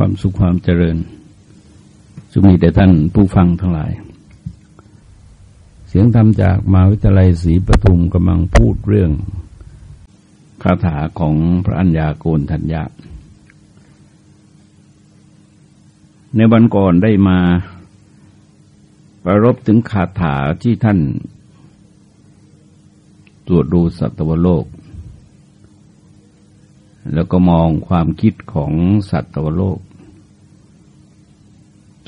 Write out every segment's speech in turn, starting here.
ความสุขความเจริญจะมีแต่ท่านผู้ฟังทั้งหลาย เสียงธรรมจากมหาวิทยาลัยศรีปทุมกำลังพูดเรื่องคาถาของพระัญญาโกนทัญญาในวันก่อนได้มาประรบถึงคาถาที่ท่านตรวจดูสัตวโลก แล้วก็มองความคิดของสัตวโลก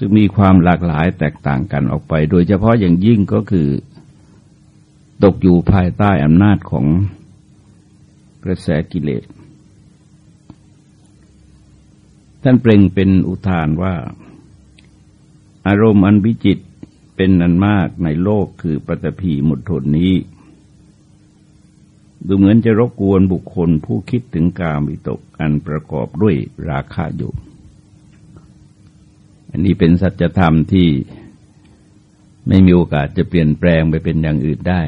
ซึ่งมีความหลากหลายแตกต่างกันออกไป โดยเฉพาะอย่างยิ่งก็คือ ตกอยู่ภายใต้อำนาจของกระแสกิเลส ท่านเปล่งเป็นอุทานว่า อารมณ์อันวิจิตเป็นนันมากในโลกคือปฐพีมุทนนี้ ดูเหมือนจะรบกวนบุคคลผู้คิดถึงการวิตกอันประกอบด้วยราคะอยู่ อันนี้เป็นสัจธรรมที่ไม่มีโอกาสจะเปลี่ยนแปลงไปเป็นอย่างอื่นได้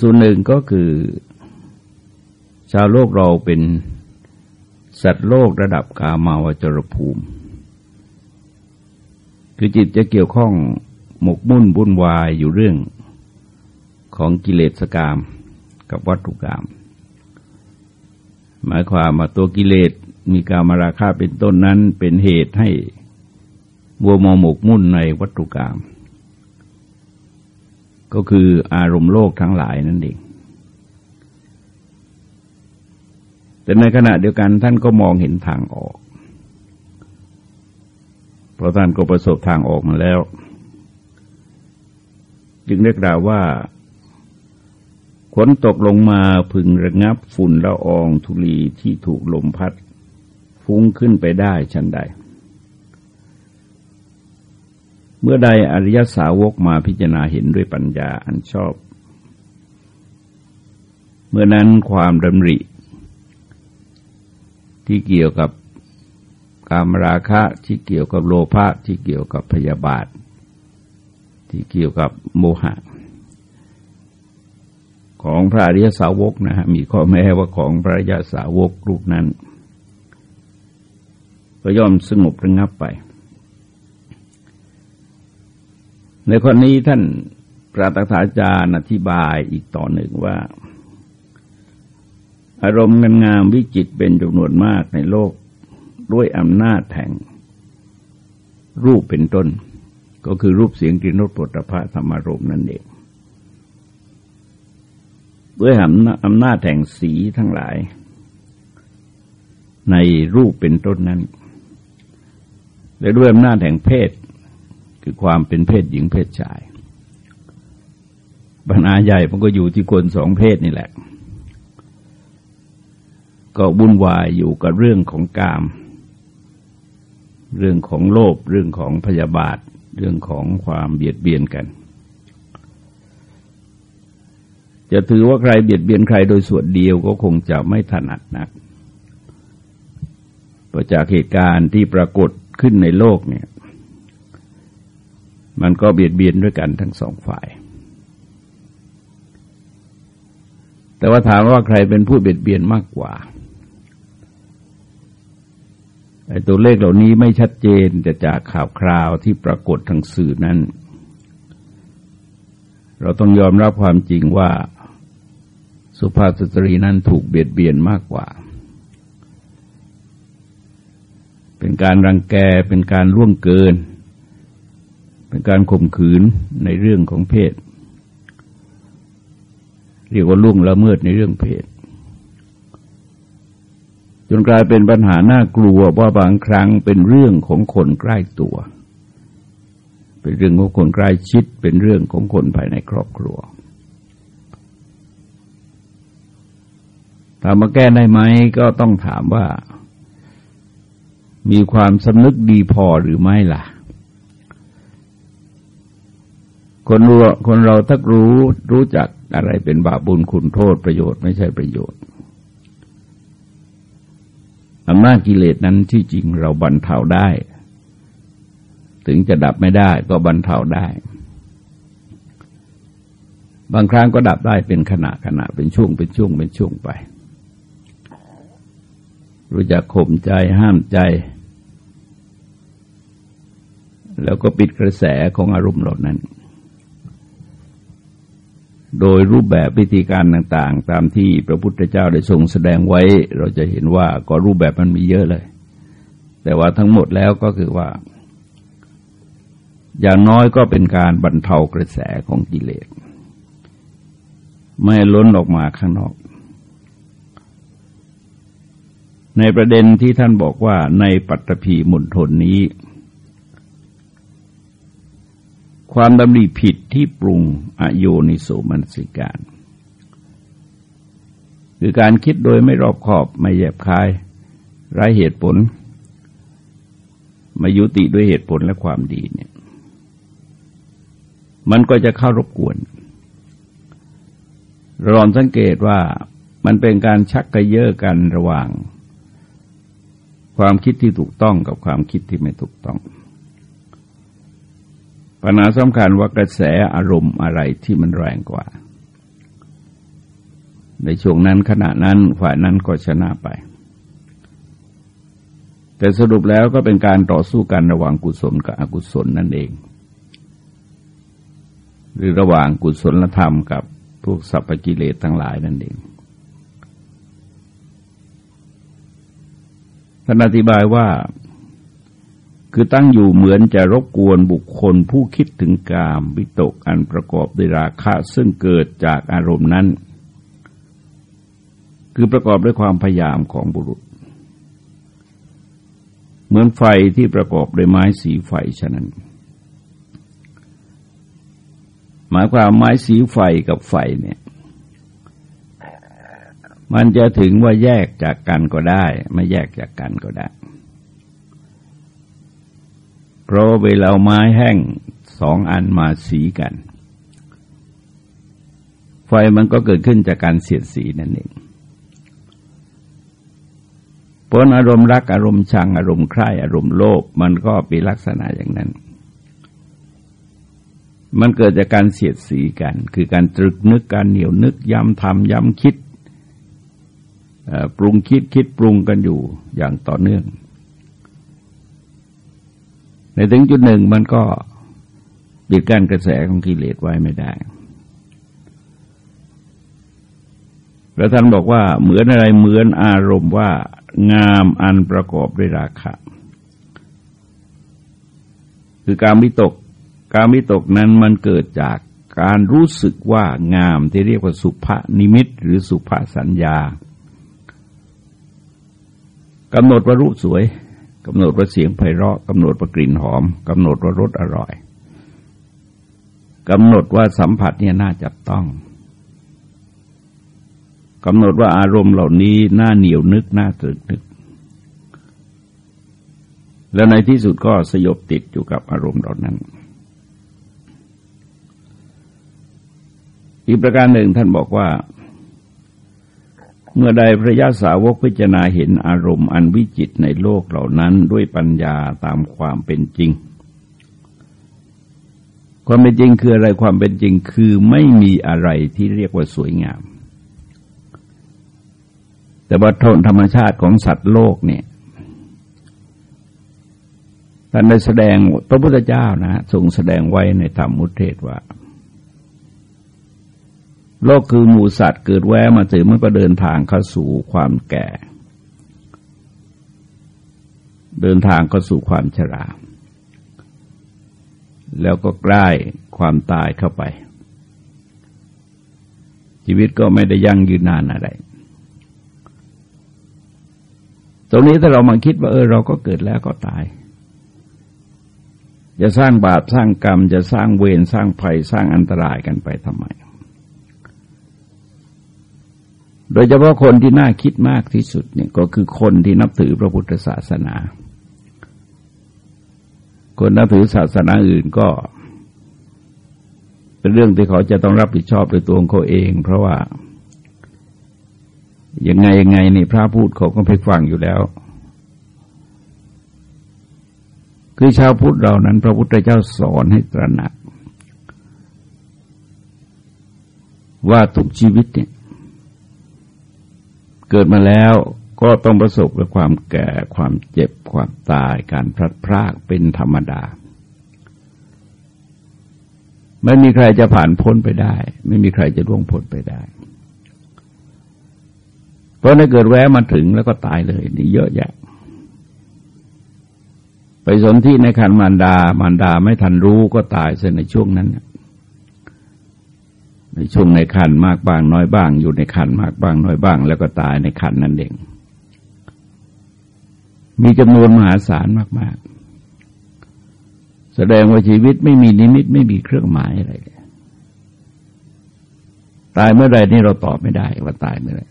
ส่วนหนึ่งก็คือ ชาวโลกเราเป็นสัตว์โลกระดับกามาวจรภูมิ คือจิตจะเกี่ยวข้องหมกมุ่นบุ่นวายอยู่เรื่องของกิเลสกามกับวัตถุกรรมหมายความว่าตัวกิเลส มีการมาราคาเป็นต้นนั้นเป็นเหตุให้บัวมอหมกมุ่นในวัตถุกรรมก็คืออารมณ์โลกทั้งหลายนั่นเอง แต่ในขณะเดียวกันท่านก็มองเห็นทางออก เพราะท่านก็ประสบทางออกมาแล้ว จึงเรียกดาว่าฝนตกลงมาพึงระงับฝุ่นละอองธุลีที่ถูกลมพัด ฟุ้งขึ้นไปได้ชันใด เมื่อใดอริยสาวกมาพิจารณาเห็นด้วยปัญญาอันชอบ เมื่อนั้นความดำริ ที่เกี่ยวกับกามราคะที่เกี่ยวกับโลภะที่เกี่ยวกับพยาบาท ที่เกี่ยวกับโมหะ ของพระอริยสาวกนะฮะมีข้อแม้ว่าของพระอริยสาวกรูปนั้น ก็ย่อมสงบระงับไป ในข้อนี้ท่านพระตถาจารย์อธิบายอีกต่อหนึ่งว่า อารมณ์งานงามวิจิตเป็นจำนวนมากในโลกด้วยอำนาจแห่งรูปเป็นต้น ก็คือรูปเสียงกลิ่นรสปุถะพระธรรมารมนั่นเองด้วยอำนาจแห่งสีทั้งหลาย ในรูปเป็นต้นนั้น และด้วยอำนาจแห่งเพศ คือความเป็นเพศหญิงเพศชายปัญหาใหญ่มันก็อยู่ที่คนสองเพศนี่แหละ ก็บุ่นวายอยู่กับเรื่องของกาม เรื่องของโลภเรื่องของพยาบาท เรื่องของความเบียดเบียนกัน จะถือว่าใครเบียดเบียนใครโดยส่วนเดียวก็คงจะไม่ถนัดนักปราะจากเหตุการณ์ที่ปรากฏ ขึ้นในโลกเนี่ย มันก็เบียดเบียนด้วยกันทั้งสองฝ่าย แต่ว่าถามว่าใครเป็นผู้เบียดเบียนมากกว่าไอ้ตัวเลขเหล่านี้ไม่ชัดเจนแต่จากข่าวคราวที่ปรากฏทางสื่อนั้น เราต้องยอมรับความจริงว่า สุภาพสตรีนั้นถูกเบียดเบียนมากกว่า เป็นการรังแกเป็นการล่วงเกิน เป็นการข่มขืนในเรื่องของเพศ เรียกว่าล่วงละเมิดในเรื่องเพศ จนกลายเป็นปัญหาน่ากลัวว่าบางครั้งเป็นเรื่องของคนใกล้ตัว เป็นเรื่องของคนใกล้ชิด เป็นเรื่องของคนภายในครอบครัวถามมาแก้ได้ไหมก็ต้องถามว่า มีความสำนึกดีพอหรือไม่ล่ะ คนรู้คนเราถ้ารู้รู้จักอะไรเป็นบาปบุญคุณโทษประโยชน์ไม่ใช่ประโยชน์อำนาจกิเลสนั้นที่จริงเราบรรเทาได้ ถึงจะดับไม่ได้ก็บรรเทาได้ บางครั้งก็ดับได้เป็นขณะขณะเป็นช่วงเป็นช่วงเป็นช่วงไป รู้จักข่มใจห้ามใจ แล้วก็ปิดกระแสของอารมณ์เหล่านั้น โดยรูปแบบวิธีการต่างๆ ตามที่พระพุทธเจ้าได้ทรงแสดงไว้ เราจะเห็นว่าก็รูปแบบมันมีเยอะเลย แต่ว่าทั้งหมดแล้วก็คือว่า อย่างน้อยก็เป็นการบรรเทากระแสของกิเลส ไม่ล้นออกมาข้างนอก ในประเด็นที่ท่านบอกว่าในปัตตภีมุนทนนี้ ความดำริผิดที่ปรุงอโยนิโสมนสิการ คือการคิดโดยไม่รอบคอบไม่แยบคายไร้เหตุผล มายุติด้วยเหตุผลและความดีเนี่ย มันก็จะเข้ารบกวนเราลองสังเกตว่ามันเป็นการชักกระเยาะกันระหว่าง ความคิดที่ถูกต้องกับความคิดที่ไม่ถูกต้อง ปัญหาสำคัญว่ากระแสอารมณ์อะไรที่มันแรงกว่า ในช่วงนั้นขณะนั้นฝ่ายนั้นก็ชนะไป แต่สรุปแล้วก็เป็นการต่อสู้กันระหว่างกุศลกับอกุศลนั่นเอง หรือระหว่างกุศลธรรมกับพวกสัพพกิเลสทั้งหลายนั่นเองท่านอธิบายว่า คือตั้งอยู่เหมือนจะรบกวนบุคคลผู้คิดถึงกามวิตกอันประกอบด้วยราคะซึ่งเกิดจากอารมณ์นั้น คือประกอบด้วยความพยายามของบุรุษ เหมือนไฟที่ประกอบด้วยไม้สีไฟฉะนั้น หมายความไม้สีไฟกับไฟเนี่ย มันจะถึงว่าแยกจากกันก็ได้ ไม่แยกจากกันก็ได้ เพราะเวลาไม้แห้งสองอันมาสีกัน ไฟมันก็เกิดขึ้นจากการเสียดสีนั่นเองผลอารมณ์รักอารมณ์ชังอารมณ์ใคร่อารมณ์โลภมันก็เป็นลักษณะอย่างนั้น มันเกิดจากการเสียดสีกัน คือการตรึกนึกการเหนียวนึกย้ำทำย้ำคิดปรุงคิดคิดปรุงกันอยู่อย่างต่อเนื่อง ในถึงจุดหนึ่งมันก็ปิดกั้นกระแสของกิเลสไว้ไม่ได้พระท่านบอกว่าเหมือนอะไรเหมือนอารมณ์ว่างามอันประกอบด้วยราคะ คือการวิตก การวิตกนั้นมันเกิดจากการรู้สึกว่างามที่เรียกว่าสุภนิมิตหรือสุภสัญญากำหนดว่ารูปสวย กำหนดว่าเสียงไพเราะกำหนดว่ากลิ่นหอมกำหนดว่ารสอร่อยกำหนดว่าสัมผัสเนี่ยน่าจับต้องกำหนดว่าอารมณ์เหล่านี้น่าเหนียวนึกน่าตรึกนึก แล้วในที่สุดก็สยบติดอยู่กับอารมณ์เหล่านั้น อีกประการหนึ่งท่านบอกว่า เมื่อใดพระยาสาวกพิจารณาเห็นอารมณ์อันวิจิตในโลกเหล่านั้นด้วยปัญญาตามความเป็นจริง ความเป็นจริงคืออะไรความเป็นจริงคือไม่มีอะไรที่เรียกว่าสวยงาม แต่ว่าทนธรรมชาติของสัตว์โลกเนี่ยท่านได้แสดงพระพุทธเจ้านะทรงแสดงไว้ในธรรมมุทเทศว่า โลกคือหมูสัตว์เกิดแวะมาถึงมันก็เดินทางเข้าสู่ความแก่ เดินทางเข้าสู่ความชรา แล้วก็ใกล้ความตายเข้าไป ชีวิตก็ไม่ได้ยั่งยืนนานอะไร ตรงนี้ถ้าเรามาคิดว่าเออเราก็เกิดแล้วก็ตายจะสร้างบาปสร้างกรรม จะสร้างเวรสร้างภัยสร้างอันตรายกันไปทำไม โดยเฉพาะคนที่น่าคิดมากที่สุดเนี่ยก็คือคนที่นับถือพระพุทธศาสนา คนนับถือศาสนาอื่นก็ เป็นเรื่องที่เขาจะต้องรับผิดชอบโดยตัวของเขาเอง เพราะว่ายังไงยังไงนี่พระพูดเขาก็ไปฟังอยู่แล้ว คือชาวพุทธเรานั้น พระพุทธเจ้าสอนให้ตระหนัก ว่าทุกชีวิตเนี่ย เกิดมาแล้วก็ต้องประสบกับความแก่ความเจ็บความตายการพลัดพรากเป็นธรรมดา ไม่มีใครจะผ่านพ้นไปได้ ไม่มีใครจะล่วงพ้นไปได้ เพราะถ้าเกิดแวะมาถึงแล้วก็ตายเลยนี่เยอะแยะ ไปสนที่ในคันมารดามารดาไม่ทันรู้ก็ตายเสียในช่วงนั้น ในช่วงในคันมากบ้างน้อยบ้าง อยู่ในคันมากบ้างน้อยบ้าง แล้วก็ตายในคันนั่นเอง มีจำนวนมหาศาลมาก ๆ แสดงว่าชีวิตไม่มีนิมิตไม่มีเครื่องหมายอะไรตายเมื่อไรนี่เราตอบไม่ได้ว่าตายเมื่อไร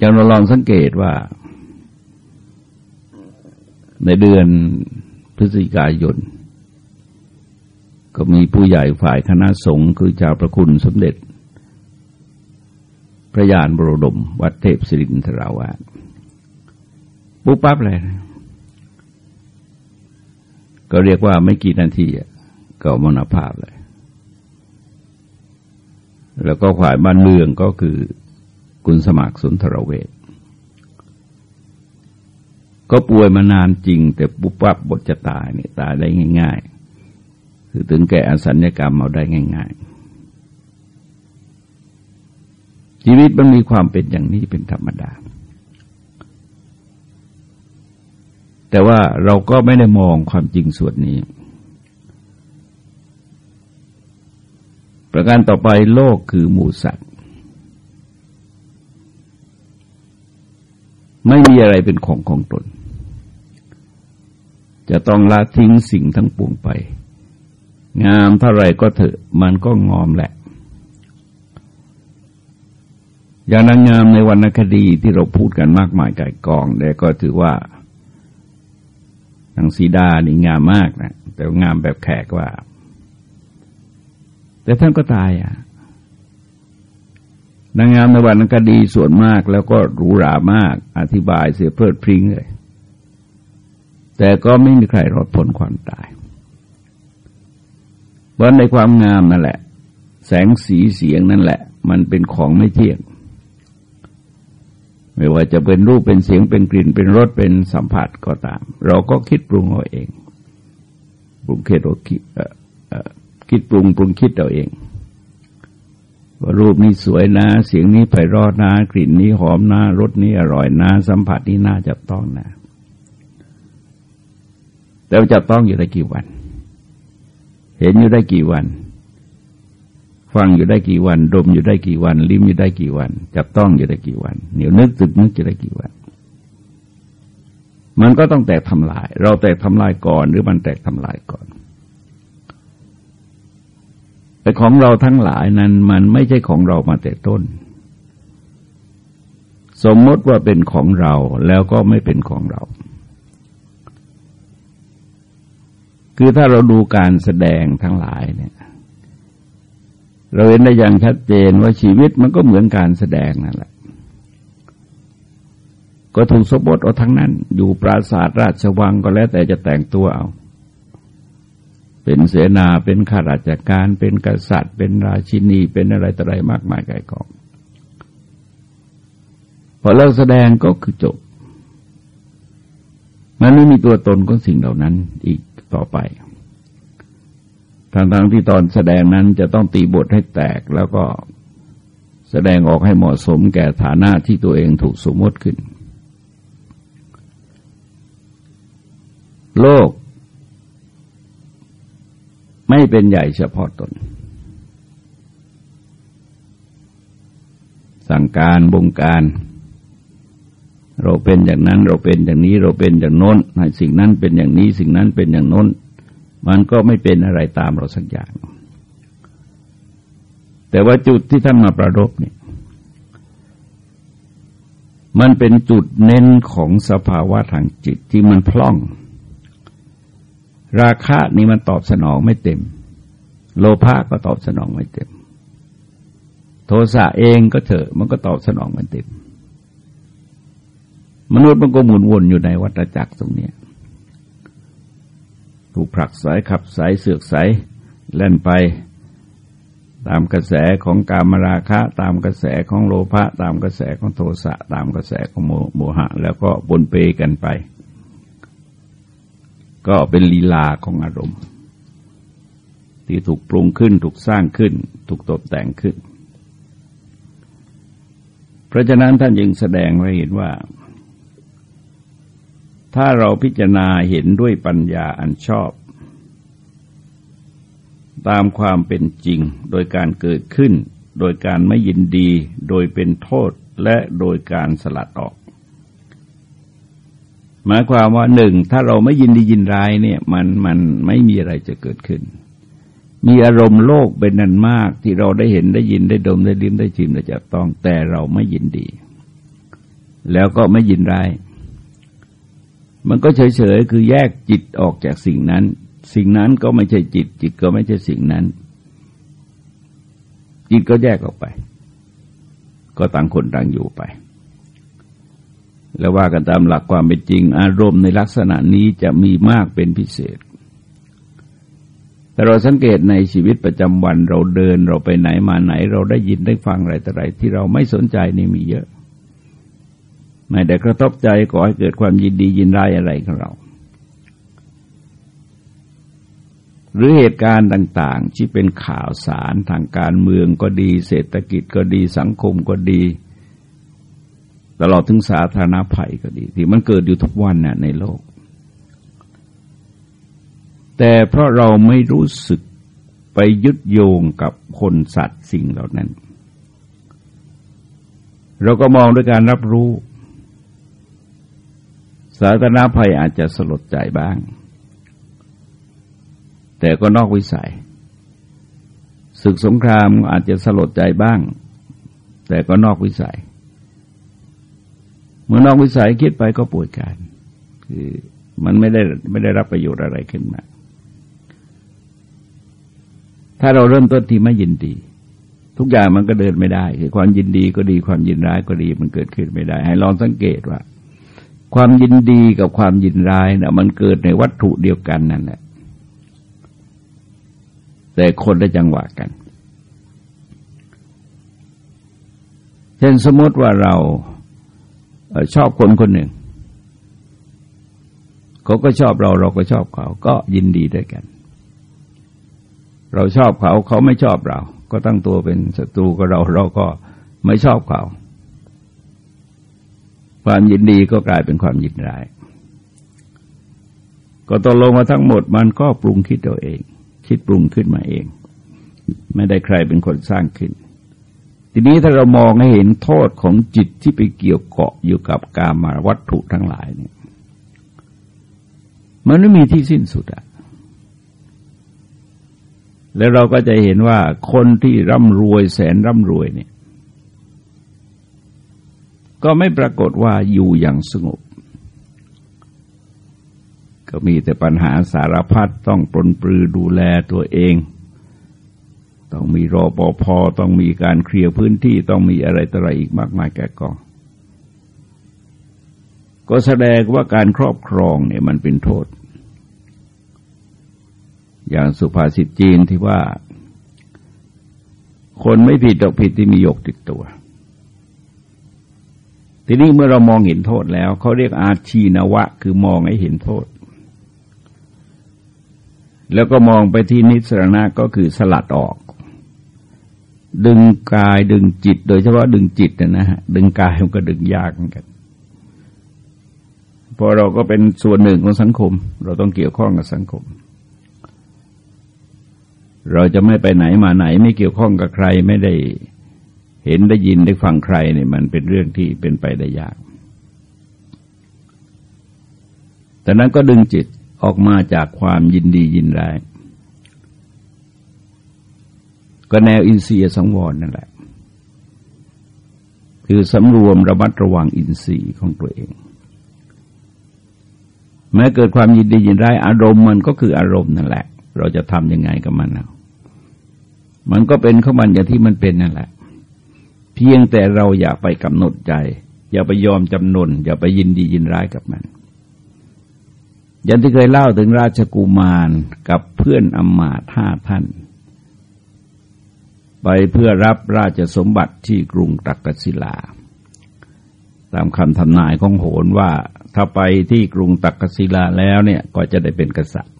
จะเราลองสังเกตว่า ในเดือนพฤศจิกายน ก็มีผู้ใหญ่ฝ่ายคณะสงฆ์คือเจ้าประคุณสมเด็จ พระยานบรดม วัดเทพศิรินทราวาสปุ๊บปั๊บเลยนะก็เรียกว่าไม่กี่นาทีก็มรณภาพเลย แล้วก็ฝ่ายบ้านเมืองก็คือคุณสมัครสุนทรเวทก็ป่วยมานานจริง แต่ปุ๊บปั๊บบทจะตายเนี่ยตายได้ง่าย ๆ คือถึงแก่อสัญญกรรมเอาได้ง่ายๆ ชีวิตมันมีความเป็นอย่างนี้เป็นธรรมดา แต่ว่าเราก็ไม่ได้มองความจริงส่วนนี้ ประการต่อไปโลกคือหมูสัตว์ ไม่มีอะไรเป็นของของตน จะต้องละทิ้งสิ่งทั้งปวงไป งามเท่าไรก็เถอะมันก็งอมแหละ อย่างนางงามในวรรณคดีที่เราพูดกันมากมายไก่กองแต่ก็ถือว่านางสีดานี่งามมากนะแต่งามแบบแขกว่า แต่ท่านก็ตายอะนางงามในวรรณคดีส่วนมากแล้วก็หรูหรามาก อธิบายเสียเพิดพริ้งเลย แต่ก็ไม่มีใครรอดพ้นความตาย เพราะในความงามนั่นแหละ แสงสีเสียงนั่นแหละ มันเป็นของไม่เที่ยง ไม่ว่าจะเป็นรูปเป็นเสียงเป็นกลิ่นเป็นรสเป็นสัมผัสก็ตาม เราก็คิดปรุงเอาเองปรุงเคิดเราคิดคิดปรุงปรุงคิดเอาเอง ว่ารูปนี้สวยนะ เสียงนี้ไพเราะนะ กลิ่นนี้หอมนะรสนี้อร่อยนะ สัมผัสนี้น่าจับต้องนะแต่จับต้องอยู่ได้กี่วัน เห็นอยู่ได้กี่วัน ฟังอยู่ได้กี่วัน ดมอยู่ได้กี่วัน ลิ้มอยู่ได้กี่วัน จับต้องอยู่ได้กี่วัน เหนียวนึกตึกนึกจะได้กี่วัน มันก็ต้องแตกทำลาย เราแตกทำลายก่อน หรือมันแตกทำลายก่อนแต่ของเราทั้งหลายนั้นมันไม่ใช่ของเรามาแต่ต้น สมมติว่าเป็นของเราแล้วก็ไม่เป็นของเรา คือถ้าเราดูการแสดงทั้งหลายเนี่ย เราเห็นได้อย่างชัดเจนว่าชีวิตมันก็เหมือนการแสดงนั่นแหละ ก็ถูกสมบทเอาทั้งนั้น อยู่ปราศาสตราชวังก็แล้วแต่จะแต่งตัวเอา เป็นเสนาเป็นข้าราชการ เป็นกษัตริย์ เป็นราชินีเป็นอะไรต่ออะไรมากมายไกลกองพอเลิกแสดงก็คือจบมันไม่มีตัวตนของสิ่งเหล่านั้นอีก ต่อไปทางทางที่ตอนแสดงนั้นจะต้องตีบทให้แตกแล้วก็แสดงออกให้เหมาะสมแก่ฐานะที่ตัวเองถูกสมมติขึ้น โลก ไม่เป็นใหญ่เฉพาะตน สั่งการบงการ เราเป็นอย่างนั้นเราเป็นอย่างนี้เราเป็นอย่างโน้นสิ่งนั้นเป็นอย่างนี้สิ่งนั้นเป็นอย่างโน้น มันก็ไม่เป็นอะไรตามเราสักอย่าง แต่ว่าจุดที่ท่านมาประรบเนี่ย มันเป็นจุดเน้นของสภาวะทางจิตที่มันพล่อง ราคะนี่มันตอบสนองไม่เต็ม โลภะก็ตอบสนองไม่เต็ม โทสะเองก็เถอะมันก็ตอบสนองไม่เต็ม มนุษย์มันก็หมุนวนอยู่ในวัฏจักรตรงนี้ถูกผลักสายขับสายเสือกสายแล่นไป ตามกระแสของกามราคะ ตามกระแสของโลภะตามกระแสของโทสะตามกระแสของโมหะ แล้วก็บนเปกันไป ก็เป็นลีลาของอารมณ์ ที่ถูกปรุงขึ้นถูกสร้างขึ้น ถูกตกแต่งขึ้น เพราะฉะนั้นท่านยังแสดงไว้เห็นว่า ถ้าเราพิจารณาเห็นด้วยปัญญาอันชอบ ตามความเป็นจริงโดยการเกิดขึ้น โดยการไม่ยินดี โดยเป็นโทษและโดยการสลัดออก หมายความว่าหนึ่งถ้าเราไม่ยินดียินร้ายเนี่ยมันมันไม่มีอะไรจะเกิดขึ้น มีอารมณ์โลกเป็นนันมากที่เราได้เห็นได้ยินได้ดมได้ลิ้มได้ชิมได้จับต้องแต่เราไม่ยินดี แล้วก็ไม่ยินร้าย มันก็เฉยๆคือแยกจิตออกจากสิ่งนั้น สิ่งนั้นก็ไม่ใช่จิต จิตก็ไม่ใช่สิ่งนั้น จิตก็แยกออกไป ก็ต่างคนต่างอยู่ไป แล้วว่ากันตามหลักความเป็นจริง อารมณ์ในลักษณะนี้จะมีมากเป็นพิเศษ แต่เราสังเกตในชีวิตประจำวันเราเดินเราไปไหนมาไหน เราได้ยินได้ฟังอะไรต่ออะไรที่เราไม่สนใจนี่มีเยอะ ไม่ได้กระทบใจก่อให้เกิดความยินดียินร้ายอะไรของเรา หรือเหตุการณ์ต่าง ๆ ที่เป็นข่าวสารทางการเมืองก็ดี เศรษฐกิจก็ดีสังคมก็ดี ตลอดถึงสาธารณภัยก็ดี ที่มันเกิดอยู่ทุกวันน่ะในโลก แต่เพราะเราไม่รู้สึกไปยึดโยงกับคนสัตว์สิ่งเหล่านั้น เราก็มองด้วยการรับรู้ สาธารณภัยอาจจะสลดใจบ้าง แต่ก็นอกวิสัย ศึกสงครามอาจจะสลดใจบ้าง แต่ก็นอกวิสัย เมื่อนอกวิสัยคิดไปก็ป่วยการ คือมันไม่ได้ไม่ได้รับประโยชน์อะไรขึ้นมา ถ้าเราเริ่มต้นที่ไม่ยินดีทุกอย่างมันก็เดินไม่ได้คือความยินดีก็ดีความยินร้ายก็ดีมันเกิดขึ้นไม่ได้ ให้ลองสังเกตว่า ความยินดีกับความยินร้ายนะมันเกิดในวัตถุเดียวกันนั่นแหละแต่คนละจังหวะกัน เช่นสมมติว่าเราชอบคนคนหนึ่ง เขาก็ชอบเราเราก็ชอบเขา ก็ยินดีด้วยกัน เราชอบเขาเขาไม่ชอบเรา ก็ตั้งตัวเป็นศัตรูกับเราเราก็ไม่ชอบเขา ความยินดีก็กลายเป็นความยินร้าย ก็ตกลงมาทั้งหมดมันก็ปรุงคิดตัวเอง คิดปรุงขึ้นมาเอง ไม่ได้ใครเป็นคนสร้างขึ้น ทีนี้ถ้าเรามองให้เห็นโทษของจิตที่ไปเกี่ยวเกาะอยู่กับกามาวัตถุทั้งหลายเนี่ยมันไม่มีที่สิ้นสุดอะแล้วเราก็จะเห็นว่าคนที่ร่ำรวยแสนร่ำรวยเนี่ย ก็ไม่ปรากฏว่าอยู่อย่างสงบ ก็มีแต่ปัญหาสารพัดต้องปลนปลือดูแลตัวเอง ต้องมีรอปอพอต้องมีการเคลียร์พื้นที่ต้องมีอะไรต่ออะไรอีกมากมายแก่กองก็แสดงว่าการครอบครองเนี่ยมันเป็นโทษ อย่างสุภาษิตจีนที่ว่า คนไม่ผิดดอกผิดที่มีหยกติดตัว ทีนี้เมื่อเรามองเห็นโทษแล้วเขาเรียกอาชีนวะ คือมองให้เห็นโทษ แล้วก็มองไปที่นิสรณะก็คือสลัดออก ดึงกายดึงจิต โดยเฉพาะดึงจิตนะฮะดึงกายมันก็ดึงยากเหมือนกันพอเราก็เป็นส่วนหนึ่งของสังคม เราต้องเกี่ยวข้องกับสังคม เราจะไม่ไปไหนมาไหน ไม่เกี่ยวข้องกับใครไม่ได้ เห็นได้ยินได้ฟังใครเนี่ยมันเป็นเรื่องที่เป็นไปได้ยาก แต่นั้นก็ดึงจิตออกมาจากความยินดียินร้าย ก็แนวอินทรียสังวรนั่นแหละ คือสำรวมระมัดระวังอินทรีย์ของตัวเอง แม้เกิดความยินดียินร้ายอารมณ์มันก็คืออารมณ์นั่นแหละ เราจะทำยังไงกับมันเอามันก็เป็นข้ามันอย่างที่มันเป็นนั่นแหละ เพียงแต่เราอย่าไปกำหนดใจ อย่าไปยอมจำนน อย่าไปยินดียินร้ายกับมัน อย่างที่เคยเล่าถึงราชกุมารกับเพื่อนอมมาตห้าท่าน ไปเพื่อรับราชสมบัติที่กรุงตักกศิลา ตามคำทำนายของโหนว่าถ้าไปที่กรุงตักกศิลาแล้วเนี่ยก็จะได้เป็นกษัตริย์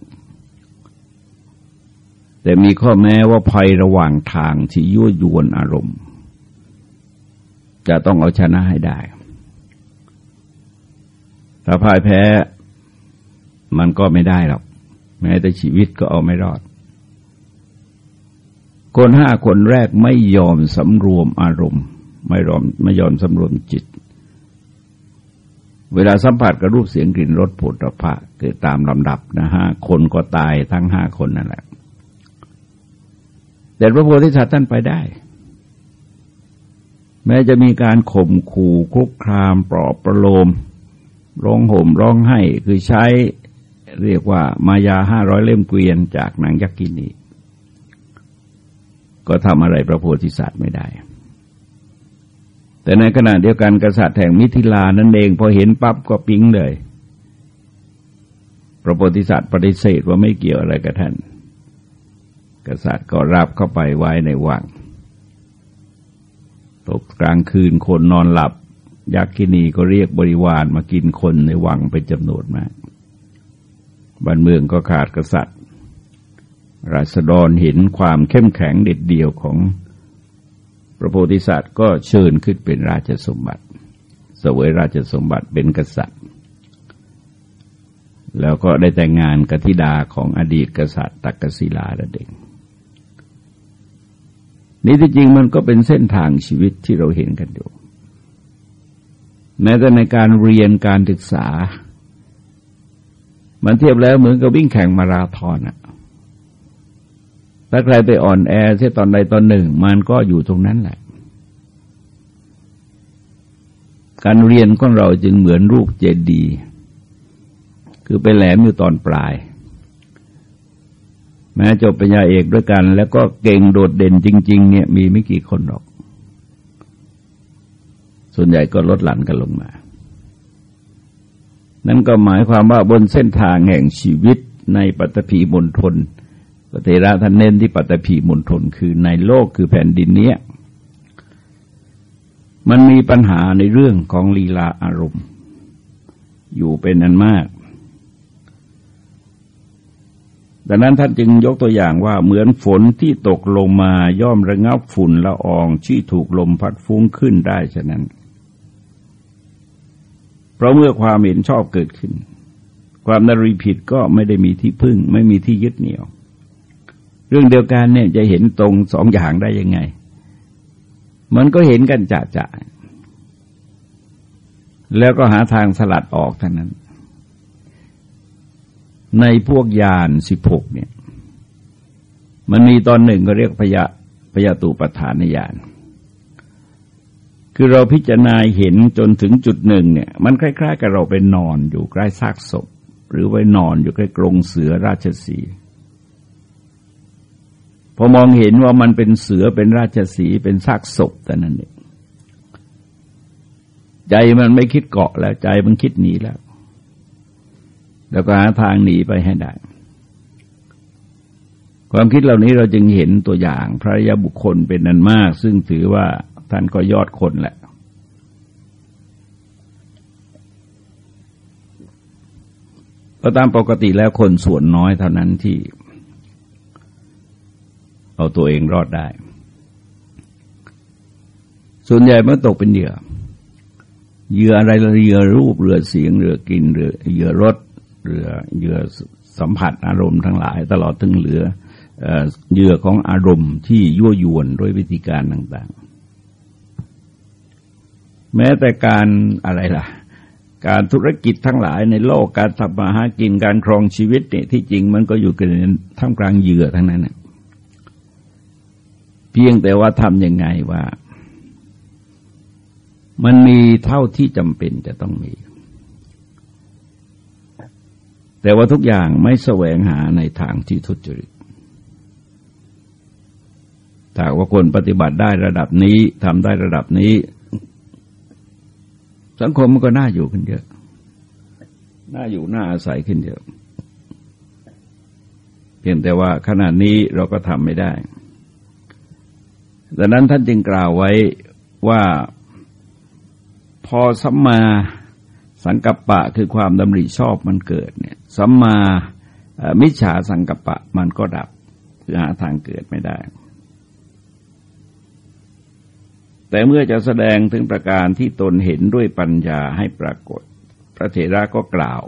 แต่มีข้อแม้ว่าภัยระหว่างทางที่ยั่วยวนอารมณ์ จะต้องเอาชนะให้ได้ ถ้าพ่ายแพ้มันก็ไม่ได้หรอก แม้แต่ชีวิตก็เอาไม่รอด คนห้าคนแรกไม่ยอมสำรวมอารมณ์ ไม่ยอมไม่ยอมสำรวมจิต เวลาสัมผัสกับรูปเสียงกลิ่นรสผุดพระเกิดตามลำดับนะฮะคนก็ตายทั้งห้าคนนั่นแหละแต่พระโพธิสัตว์ท่านไปได้ แม้จะมีการข่มขู่คุกคามปลอบประโลมร้องห่มร้องไห้คือใช้เรียกว่ามายาห้าร้อยเล่มเกวียนจากนางยักษินีก็ทำอะไรพระโพธิสัตว์ไม่ได้ แต่ในขณะเดียวกันกษัตริย์แห่งมิถิลานั่นเองพอเห็นปั๊บก็ปิ๊งเลย พระโพธิสัตว์ปฏิเสธว่าไม่เกี่ยวอะไรกับท่าน กษัตริย์ก็รับเข้าไปไว้ในวัง ตกกลางคืนคนนอนหลับ ยักษินีก็เรียกบริวารมากินคนในวังเป็นจำนวนมากบ้านเมืองก็ขาดกษัตริย์ ราษฎรเห็นความเข้มแข็งเด็ดเดี่ยวของพระโพธิสัตว์ก็เชิญขึ้นเป็นราชสมบัติ เสวยราชสมบัติเป็นกษัตริย์ แล้วก็ได้แต่งงานกับธิดาของอดีตกษัตริย์ตักกศิลาละเด็ก นี่ที่จริงมันก็เป็นเส้นทางชีวิตที่เราเห็นกันอยู่ แม้แต่ในการเรียนการศึกษา มันเทียบแล้วเหมือนกับวิ่งแข่งมาราธอนอะถ้าใครไปอ่อนแอเสียตอนใดตอนหนึ่ง มันก็อยู่ตรงนั้นแหละ การเรียนของเราจึงเหมือนรูปเจดีย์คือไปแหลมอยู่ตอนปลาย แม้จบปัญญาเอกด้วยกัน แล้วก็เก่งโดดเด่นจริง ๆ เนี่ยมีไม่กี่คนหรอก ส่วนใหญ่ก็ลดหลั่นกันลงมา นั่นก็หมายความว่าบนเส้นทางแห่งชีวิตในปัตภีมณฑลปฏิระท่านเน้นที่ปัตภีมณฑลคือในโลกคือแผ่นดินเนี้ยมันมีปัญหาในเรื่องของลีลาอารมณ์ อยู่เป็นอันมาก ดังนั้นท่านจึงยกตัวอย่างว่าเหมือนฝนที่ตกลงมาย่อมระงับฝุ่นละอองที่ถูกลมพัดฟุ้งขึ้นได้ฉะนั้น เพราะเมื่อความเห็นชอบเกิดขึ้น ความนรีผิดก็ไม่ได้มีที่พึ่ง ไม่มีที่ยึดเหนี่ยว เรื่องเดียวกันเนี่ยจะเห็นตรงสองอย่างได้ยังไง มันก็เห็นกันจะจะแล้วก็หาทางสลัดออกเท่านั้น ในพวกยานสิบหกเนี่ย มันมีตอนหนึ่งก็เรียกพยาพยาตูปฐานญาณคือเราพิจารณาเห็นจนถึงจุดหนึ่งเนี่ย มันคล้าย ๆ กับเราไปนอนอยู่ใกล้ซากศพ หรือไปนอนอยู่ใกล้กรงเสือราชสีพอมองเห็นว่ามันเป็นเสือเป็นราชสีเป็นซากศพแต่นั้นเองใจมันไม่คิดเกาะแล้วใจมันคิดหนีแล้ว แล้วก็หาทางหนีไปให้ได้ ความคิดเหล่านี้เราจึงเห็นตัวอย่างพระยาบุคคลเป็นนันมาก ซึ่งถือว่าท่านก็ยอดคนแหละ ก็ตามปกติแล้วคนส่วนน้อยเท่านั้นที่ เอาตัวเองรอดได้ ส่วนใหญ่เมันตกเป็นเหยื่อเหยื่ออะไรเหยื่อรูปเรือเสียงเรือกินเรือเหยื่อรส เรือเหยื่อสัมผัสอารมณ์ทั้งหลาย ตลอดถึงเหลือเหยื่อของอารมณ์ที่ยั่วยวนด้วยวิธีการต่างๆ แม้แต่การอะไรล่ะ การธุรกิจทั้งหลายในโลกการทำมาหากินการครองชีวิตเนี่ยที่จริงมันก็อยู่กันท่ามกลางเหยื่อทั้งนั้นเพียงแต่ว่าทำยังไงว่า มันมีเท่าที่จำเป็นจะต้องมี แต่ว่าทุกอย่างไม่แสวงหาในทางที่ทุจริตถ้าว่าคนปฏิบัติได้ระดับนี้ทำได้ระดับนี้ สังคมมันก็น่าอยู่ขึ้นเยอะ น่าอยู่น่าอาศัยขึ้นเยอะ เพียงแต่ว่าขนาดนี้เราก็ทำไม่ได้ดังนั้นท่านจึงกล่าวไว้ว่าพอสัมมาสังกัปปะคือความดำริชอบมันเกิดเนี่ย สัมมามิจฉาสังกัปปะมันก็ดับคือหาทางเกิดไม่ได้ แต่เมื่อจะแสดงถึงประการที่ตนเห็นด้วยปัญญาให้ปรากฏ พระเถระก็กล่าว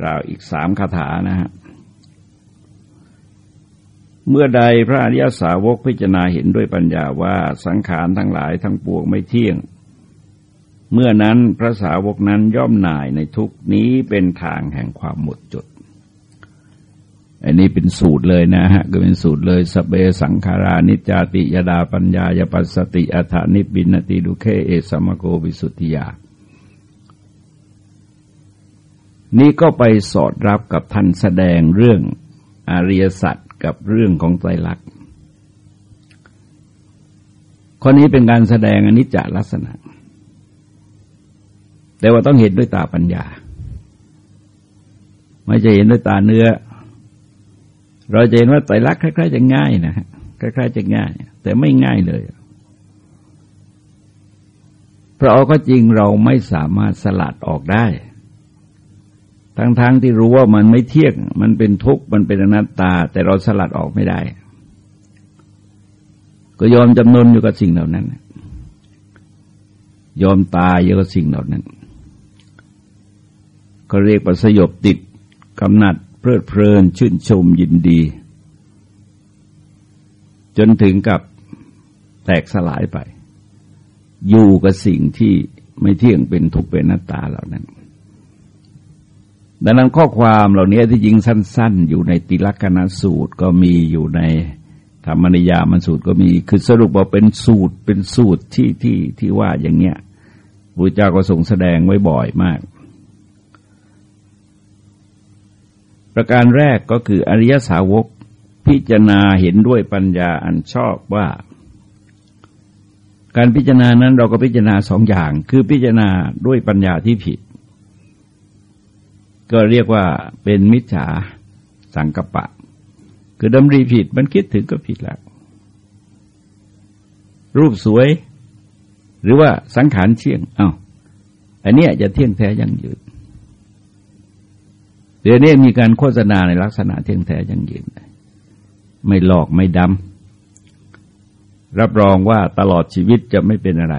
กล่าวอีกสามคาถานะฮะเมื่อใดพระอริยสาวกพิจารณาเห็นด้วยปัญญาว่าสังขารทั้งหลายทั้งปวงไม่เที่ยง เมื่อนั้นพระสาวกนั้นย่อมหน่ายในทุกนี้เป็นทางแห่งความหมดจด อันนี้เป็นสูตรเลยนะฮะก็เป็นสูตรเลยสเบสังขารานิจาติยดาปัญญายปัสสติอัฏานิบินติดุเคเอสมโกวิสุทธิยา นี่ก็ไปสอดรับกับท่านแสดงเรื่องอริยสัจกับเรื่องของไตรลักษณ์ข้อนี้เป็นการแสดงอนิจจลักษณะ แต่ว่าต้องเห็นด้วยตาปัญญา ไม่จะเห็นด้วยตาเนื้อ เราจะเห็นว่าไตรลักษณ์คล้ายๆจะง่ายนะฮะคล้ายๆจะง่าย แต่ไม่ง่ายเลยเพราะเอาก็จริงเราไม่สามารถสลัดออกได้ ทั้งๆทที่รู้ว่ามันไม่เที่ยง มันเป็นทุกข์ มันเป็นอนัตตา แต่เราสลัดออกไม่ได้ ก็ยอมจำนนอยู่กับสิ่งเหล่านั้น ยอมตายอยู่กับสิ่งเหล่านั้น ก็เรียกว่าสยบติดกำหนัดเพลิดเพลินชื่นชมยินดี จนถึงกับแตกสลายไป อยู่กับสิ่งที่ไม่เที่ยงเป็นทุกเป็นนัตตาเหล่านั้น ดังนั้นข้อความเหล่านี้ที่จริงสั้น ๆ อยู่ในติลักษณสูตรก็มีอยู่ในธรรมนิยามันสูตรก็มีคือสรุปว่าเป็นสูตรเป็นสูตรที่ที่ที่ว่าอย่างเนี้ยพระเจ้าก็ทรงแสดงไว้บ่อยมาก ประการแรกก็คืออริยสาวกพิจารณาเห็นด้วยปัญญาอันชอบว่า การพิจารณานั้นเราก็พิจารณาสองอย่าง คือพิจารณาด้วยปัญญาที่ผิด ก็เรียกว่าเป็นมิจฉาสังกปะ คือดำริผิดมันคิดถึงก็ผิดแล้ว รูปสวย หรือว่าสังขารเชี่ยงอา้าวอันนี้จะเที่ยงแท้ยั่งยืน เดี๋ยวนี้มีการโฆษณาในลักษณะเที่ยงแท้ยั่งยืนไม่หลอกไม่ดำรับรองว่าตลอดชีวิตจะไม่เป็นอะไร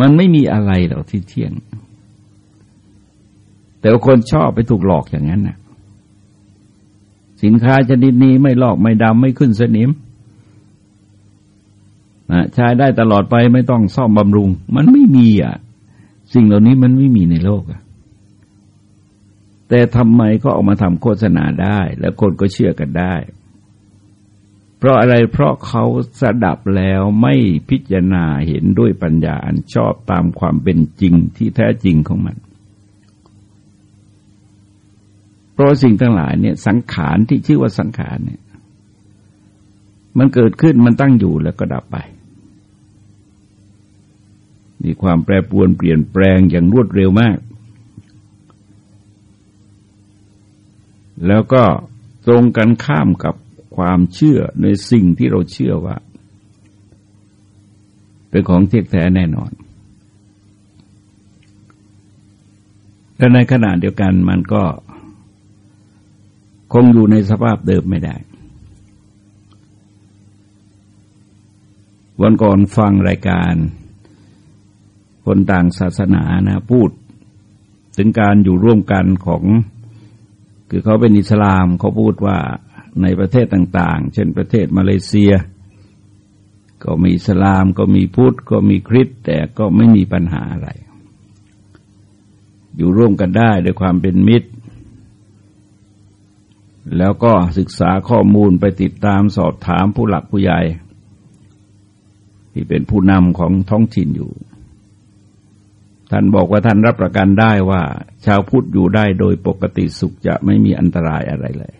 มันไม่มีอะไรหรอกที่เที่ยง แต่คนชอบไปถูกหลอกอย่างนั้นน่ะ สินค้าชนิดนี้ไม่หลอกไม่ดำไม่ขึ้นสนิมนะใช้ได้ตลอดไปไม่ต้องซ่อมบำรุง มันไม่มีอะ สิ่งเหล่านี้มันไม่มีในโลกอะ แต่ทำไมก็ออกมาทำโฆษณาได้ แล้วคนก็เชื่อกันได้ เพราะอะไรเพราะเขาสดับแล้วไม่พิจารณาเห็นด้วยปัญญาอันชอบตามความเป็นจริงที่แท้จริงของมันเพราะสิ่งทั้งหลายเนี่ยสังขารที่ชื่อว่าสังขารเนี่ย มันเกิดขึ้นมันตั้งอยู่แล้วก็ดับไป มีความแปรปรวนเปลี่ยนแปลงอย่างรวดเร็วมาก แล้วก็ตรงกันข้ามกับความเชื่อในสิ่งที่เราเชื่อว่า เป็นของเที่ยงแท้แน่นอนและในขณะเดียวกันมันก็ คงอยู่ในสภาพเดิมไม่ได้ วันก่อนฟังรายการ คนต่างศาสนานะพูด ถึงการอยู่ร่วมกันของ คือเขาเป็นอิสลามเขาพูดว่าในประเทศต่าง ๆ เช่นประเทศมาเลเซีย ก็มีอิสลามก็มีพุทธก็มีคริสต์แต่ก็ไม่มีปัญหาอะไร อยู่ร่วมกันได้ด้วยความเป็นมิตร แล้วก็ศึกษาข้อมูลไปติดตามสอบถามผู้หลักผู้ใหญ่ ที่เป็นผู้นำของท้องถิ่นอยู่ ท่านบอกว่าท่านรับประกันได้ว่า ชาวพุทธอยู่ได้โดยปกติสุขจะไม่มีอันตรายอะไรเลย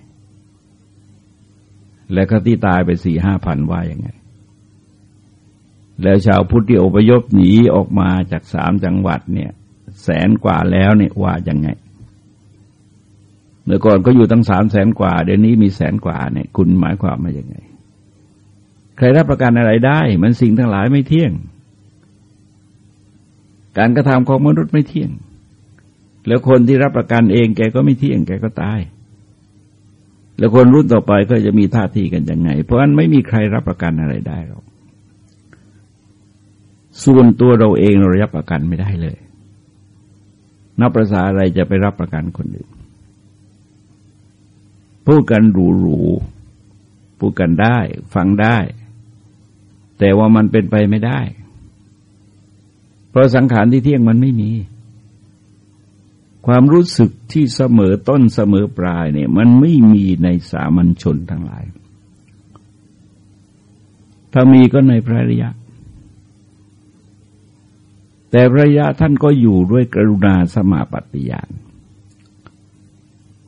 และก็ที่ตายไปสี่ห้าพันว่ายังไง แล้วชาวพุทธที่อพยพหนีออกมาจากสามจังหวัดเนี่ย แสนกว่าแล้วเนี่ยว่ายังไง เมื่อก่อนก็อยู่ตั้งสามแสนกว่า เดี๋ยวนี้มีแสนกว่าเนี่ย คุณหมายความมาอย่างไง ใครรับประกันอะไรได้ มันสิ่งทั้งหลายไม่เที่ยง การกระทำของมนุษย์ไม่เที่ยง แล้วคนที่รับประกันเองแกก็ไม่เที่ยงแกก็ตาย แล้วคนรุ่นต่อไปก็จะมีท่าทีกันยังไง เพราะฉะนั้นไม่มีใครรับประกันอะไรได้หรอกส่วนตัวเราเองเรารับประกันไม่ได้เลย นับประสาอะไรจะไปรับประกันคนอื่น พูดกันหรูๆพูดกันได้ ฟังได้ แต่ว่ามันเป็นไปไม่ได้ ราะสังขารที่เที่ยงมันไม่มี ความรู้สึกที่เสมอต้นเสมอปลายเนี่ย มันไม่มีในสามัญชนทั้งหลาย ถ้ามีก็ในพระริยะ แต่พระยะท่านก็อยู่ด้วยกรุณาสมาปฏิญาณ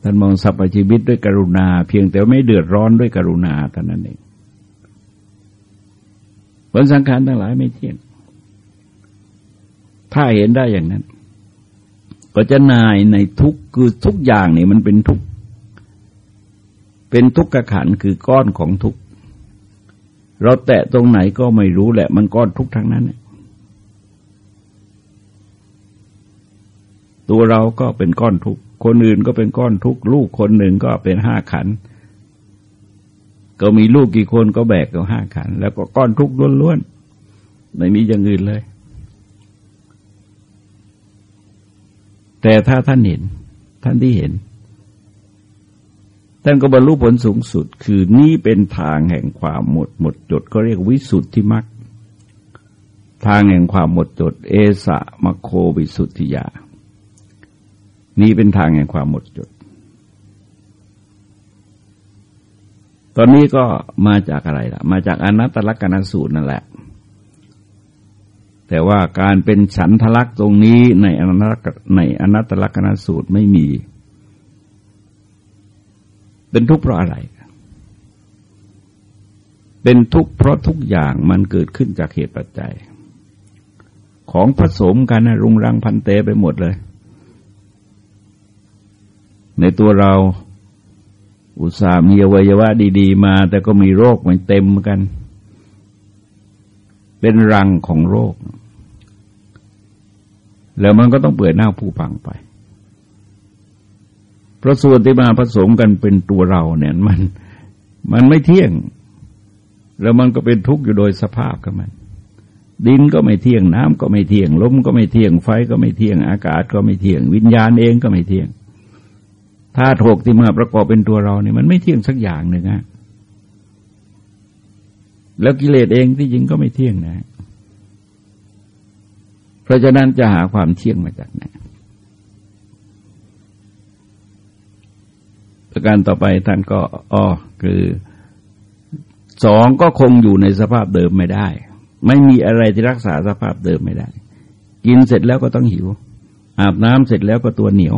ท่านมองสรรพชีวิตด้วยกรุณา เพียงแต่ไม่เดือดร้อนด้วยกรุณาเท่านั้นเองผลสังขารทั้งหลายไม่เที่ยง ถ้าเห็นได้อย่างนั้น ก็จะนายในทุกคือทุกอย่างนี่มันเป็นทุกเป็นทุกขขันคือก้อนของทุกเราแตะตรงไหนก็ไม่รู้แหละ มันก้อนทุกทั้งนั้นตัวเราก็เป็นก้อนทุกคนอื่นก็เป็นก้อนทุกลูกคนหนึ่งก็เป็นห้าขัน ก็มีลูกกี่คนก็แบกกับห้าขัน แล้วก็ก้อนทุกล้วนๆไม่มีอย่างอื่นเลย แต่ถ้าท่านเห็น ท่านที่เห็น ท่านก็บรรลุผลสูงสุด คือนี่เป็นทางแห่งความหมดหมดจดก็เรียกวิสุทธิมรรคทางแห่งความหมดจด เอสะมโควิสุทธิยา นี้เป็นทางแห่งความหมดจด ตอนนี้ก็มาจากอะไรล่ะ มาจากอนัตตลกนสูตรนั่นแหละ แต่ว่าการเป็นฉันทลักษ์ตรงนี้ในอนัตในอนัตตลกนสูตรไม่มี เป็นทุกข์เพราะอะไร เป็นทุกข์เพราะทุกอย่างมันเกิดขึ้นจากเหตุปัจจัย ของผสมกันรุงรังพันเตไปหมดเลย ในตัวเราอุตส่าห์มีอวัยวะดี ๆ มา แต่ก็มีโรคมันเต็มกัน เป็นรังของโรค แล้วมันก็ต้องเปื่อยเน่าผู้พังไปเพราะส่วนที่มาผสมกันเป็นตัวเราเนี่ยมันมันไม่เที่ยง แล้วมันก็เป็นทุกข์อยู่โดยสภาพกับมัน ดินก็ไม่เที่ยงน้ำก็ไม่เที่ยงลมก็ไม่เที่ยงไฟก็ไม่เที่ยงอากาศก็ไม่เที่ยง วิญญาณเองก็ไม่เที่ยงธาตุหกที่มาประกอบเป็นตัวเราเนี่ยมันไม่เที่ยงสักอย่างหนึ่งอะแล้วกิเลสเองที่จริงก็ไม่เที่ยงนะ เพราะฉะนั้นจะหาความเที่ยงมาจากไหนประการต่อไปท่านก็อ๋อคือสองก็คงอยู่ในสภาพเดิมไม่ได้ ไม่มีอะไรที่รักษาสภาพเดิมไม่ได้ กินเสร็จแล้วก็ต้องหิว อาบน้ำเสร็จแล้วก็ตัวเหนียว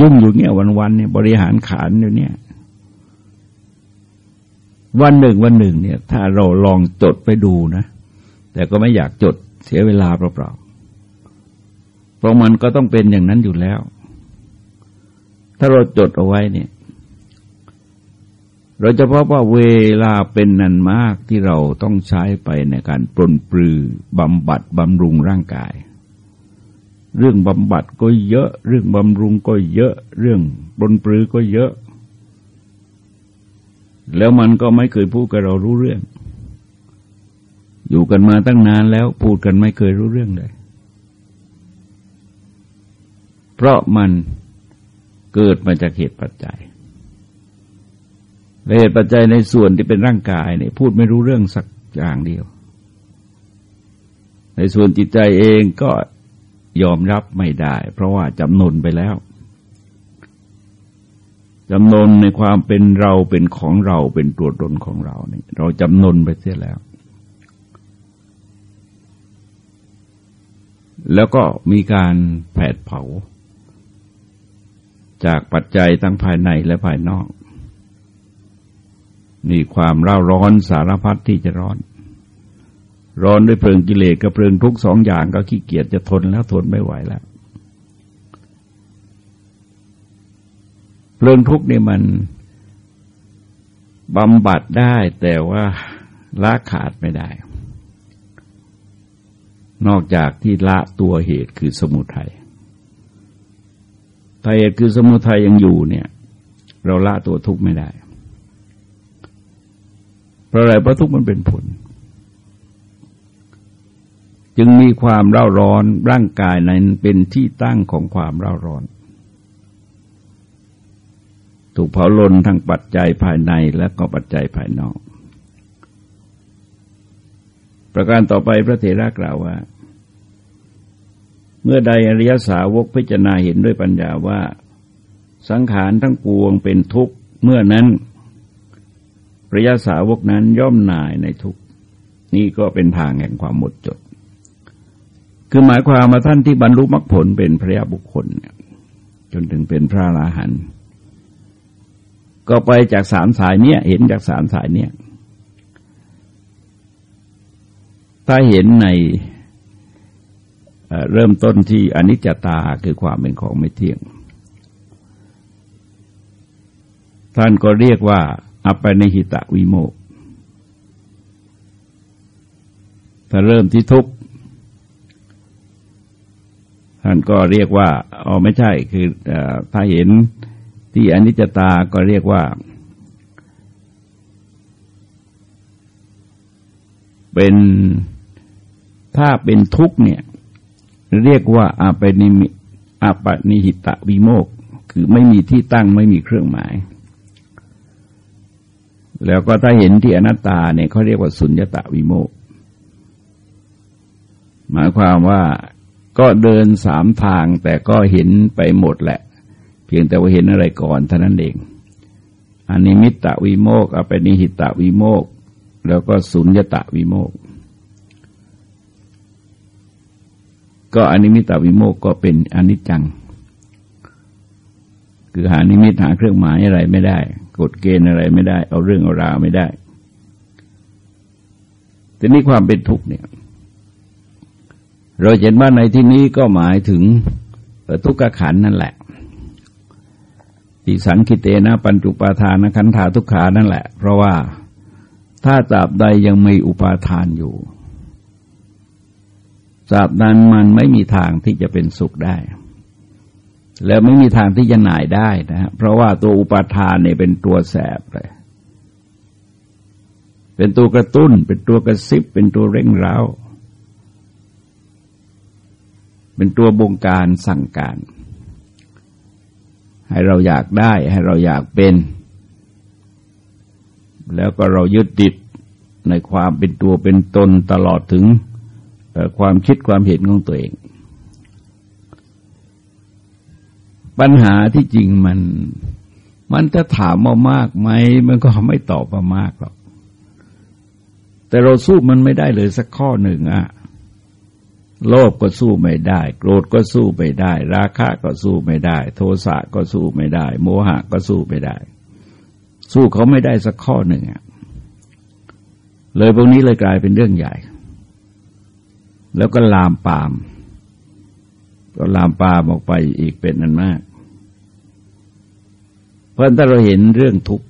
ยุ่งอยู่เงี้ยวันๆเนี่ยบริหารขานอยู่เนี่ย วันหนึ่งวันหนึ่งเนี่ย ถ้าเราลองจดไปดูนะ แต่ก็ไม่อยากจด เสียเวลาเปล่าๆเพราะมันก็ต้องเป็นอย่างนั้นอยู่แล้ว ถ้าเราจดเอาไว้เนี่ย เราจะพบว่าเวลาเป็นนันมากที่เราต้องใช้ไปในการปลนปลือบำบัดบำรุงร่างกาย เรื่องบำบัดก็เยอะ เรื่องบำรุงก็เยอะ เรื่องบนปรือก็เยอะ แล้วมันก็ไม่เคยพูดกับเรารู้เรื่อง อยู่กันมาตั้งนานแล้วพูดกันไม่เคยรู้เรื่องเลย เพราะมันเกิดมาจากเหตุปัจจัยเหตุปัจจัยในส่วนที่เป็นร่างกายเนี่ยพูดไม่รู้เรื่องสักอย่างเดียว ในส่วนจิตใจเองก็ยอมรับไม่ได้ เพราะว่าจำนนไปแล้วจำนนในความเป็นเราเป็นของเราเป็นตัวตนของเราเนี่ยเราจำนนไปเสียแล้ว แล้วก็มีการแผดเผา จากปัจจัยทั้งภายในและภายนอกนี่ความเร่าร้อนสารพัดที่จะร้อน ร้อนด้วยเพลิงกิเลสกับเพลิงทุกสองอย่างก็ขี้เกียจจะทนแล้วทนไม่ไหวแล้วเพลิงทุกข์นี่มันบำบัดได้แต่ว่าละขาดไม่ได้ นอกจากที่ละตัวเหตุคือสมุทัยถ้าเหตุคือสมุทัยยังอยู่เนี่ย เราละตัวทุกข์ไม่ได้ เพราะอะไรเพราะทุกข์มันเป็นผล จึงมีความเร่าร้อนร่างกายนั้นเป็นที่ตั้งของความเร่าร้อน ถูกเผาลนทั้งปัจจัยภายในและก็ปัจจัยภายนอก ประการต่อไปพระเถระกล่าวว่า เมื่อใดอริยสาวกพิจารณาเห็นด้วยปัญญาว่า สังขารทั้งปวงเป็นทุกข์เมื่อนั้นพระยาสาวกนั้นย่อมนายในทุกข์นี่ก็เป็นทางแห่งความหมดจด คือหมายความมาท่านที่บรรลุมรรคผลเป็นพระยาบุคคลจนถึงเป็นพระราหัน ก็ไปจากสามสายเนี้ยเห็นจากสามสายเนี้ย ถ้าเห็นในเริ่มต้นที่อนิจจตาคือความเป็นของไม่เที่ยง ท่านก็เรียกว่า อัปปนิหิตะวิโมกถ้าเริ่มที่ทุกข์ท่านก็เรียกว่าอ๋อไม่ใช่คือถ้าเห็นที่อนิจจตาก็เรียกว่า เป็น ถ้าเป็นทุกเนี่ย เรียกว่าอาปนิมิอาปนิหิตะวิโมกคือไม่มีที่ตั้งไม่มีเครื่องหมาย แล้วก็ถ้าเห็นที่อนัตตาเนี่ยเขาเรียกว่าสุญญตะวิโมกหมายความว่าก็เดินสามทางแต่ก็เห็นไปหมดแหละ เพียงแต่ว่าเห็นอะไรก่อนเท่านั้นเองอนิมิตตวิโมกข์ อัปปณิหิตวิโมกข์แล้วก็สุญญตวิโมกข์ ก็อนิมิตตวิโมกข์ก็เป็นอนิจจัง คือหานิมิตหาเครื่องหมายอะไรไม่ได้ กฎเกณฑ์อะไรไม่ได้ เอาเรื่องเอาราวไม่ได้แต่นี่ความเป็นทุกข์เนี่ย เราเห็นว่าในที่นี้ก็หมายถึงทุกขขันนั่นแหละที่สังคิเตนะปัญจุปาทานขันธาทุกขานั่นแหละ เพราะว่าถ้าตราบใดยังมีอุปาทานอยู่ ตราบนั้นมันไม่มีทางที่จะเป็นสุขได้ แล้วไม่มีทางที่จะหน่ายได้นะฮะเพราะว่าตัวอุปาทานเนี่ยเป็นตัวแสบเลยเป็นตัวกระตุ้น เป็นตัวกระซิบ เป็นตัวเร่งเร้าเป็นตัวบงการสั่งการ ให้เราอยากได้ให้เราอยากเป็น แล้วก็เรายึดติดในความเป็นตัวเป็นตนตลอดถึง ความคิดความเห็นของตัวเอง ปัญหาที่จริงมัน มันจะถามมามากไหมมันก็ไม่ตอบมามากหรอกแต่เราสู้มันไม่ได้เลยสักข้อหนึ่งอะโลภก็สู้ไม่ได้ โกรธก็สู้ไม่ได้ ราคะก็สู้ไม่ได้ โทสะก็สู้ไม่ได้ โมหะก็สู้ไม่ได้ สู้เขาไม่ได้สักข้อหนึ่งอะเลยพวกนี้เลยกลายเป็นเรื่องใหญ่ แล้วก็ลามปาม ก็ลามปามออกไปอีกเป็นอันมาก เพราะถ้าเราเห็นเรื่องทุกข์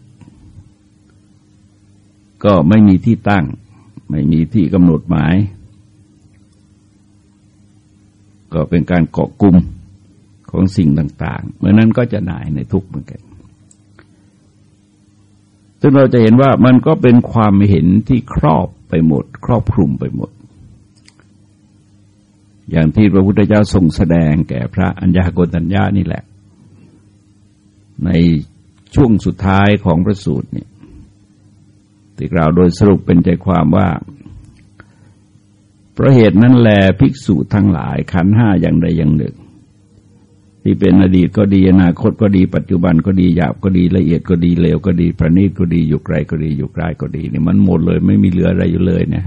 ก็ไม่มีที่ตั้ง ไม่มีที่กำหนดหมาย ก็เป็นการเกาะกลุ่มของสิ่งต่างๆเมื่อนั้นก็จะหน่ายในทุกข์เหมือนกันซึ่งเราจะเห็นว่ามันก็เป็นความเห็นที่ครอบไปหมด ครอบคลุมไปหมด อย่างที่พระพุทธเจ้าทรงแสดงแก่พระอัญญาโกตัญญานี่แหละ ในช่วงสุดท้ายของพระสูตรเนี่ยที่กล่าวโดยสรุปเป็นใจความว่าเพราะเหตุนั้นแลภิกษุทั้งหลายขันห้าอย่างใดอย่างหนึ่ง ที่เป็นอดีตก็ดีอนาคตก็ดี ปัจจุบันก็ดีหยาบก็ดีละเอียดก็ดีเลวก็ดีประณีตก็ดีอยู่ไกลก็ดีอยู่ไกลก็ดีนี่มันหมดเลย ไม่มีเหลืออะไรอยู่เลยนะ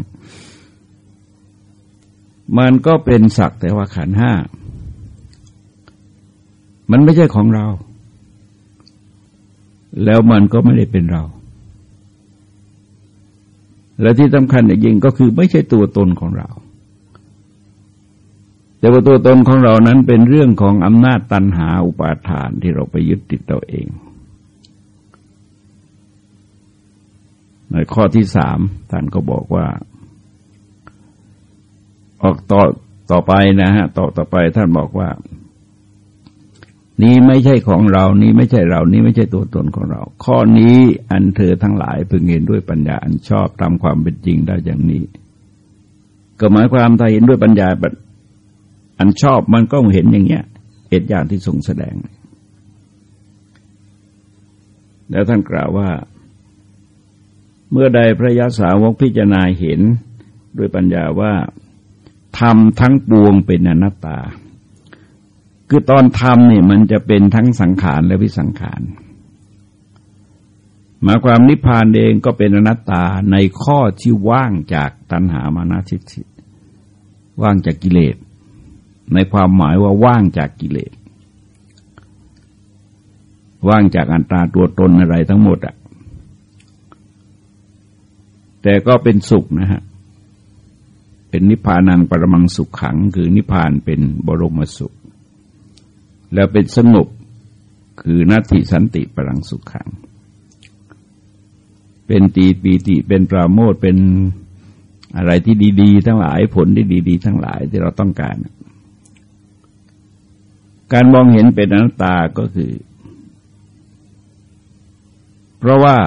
มันก็เป็นศักแต่ว่าขันห้า มันไม่ใช่ของเรา แล้วมันก็ไม่ได้เป็นเรา และที่สำคัญอย่างยิ่งก็คือไม่ใช่ตัวตนของเรา แต่ว่าตัวตนของเรานั้นเป็นเรื่องของอำนาจตันหาอุปาทานที่เราไปยึดติดเราเอง ในข้อที่สามท่านก็บอกว่า ออกต่อต่อไปนะฮะต่อต่อไปท่านบอกว่า นี้ไม่ใช่ของเรา นี้ไม่ใช่เรา นี้ไม่ใช่ตัวตนของเรา ข้อนี้อันเธอทั้งหลายพึงเห็นด้วยปัญญาอันชอบตามความเป็นจริงได้อย่างนี้ ก็หมายความถ้าเห็นด้วยปัญญาอันชอบมันก็เห็นอย่างเงี้ยเหตุอย่างที่ทรงแสดง แล้วท่านกล่าวว่า เมื่อใดพระยาสาวกพิจารณาเห็นด้วยปัญญาว่า ทำทั้งปวงเป็นอนัตตา คือตอนทำเนี่ยมันจะเป็นทั้งสังขารและวิสังขารหมายความนิพพานเองก็เป็นอนัตตาในข้อที่ว่างจากตัณหามานาทิฏฐิว่างจากกิเลส ในความหมายว่าว่างจากกิเลส ว่างจากอันตราตัวตนอะไรทั้งหมดอะแต่ก็เป็นสุขนะฮะ เป็นนิพพานังปรมังสุขขัง คือนิพพานเป็นบรมสุข แล้วเป็นสงบคือนัตถิสันติปรังสุขขัง เป็นตีปีติเป็นปราโมทเป็นอะไรที่ดี ๆ ทั้งหลายผลที่ดี ๆ ทั้งหลายที่เราต้องการ การมองเห็นเป็นอนัตตาก็คือ เพราะว่า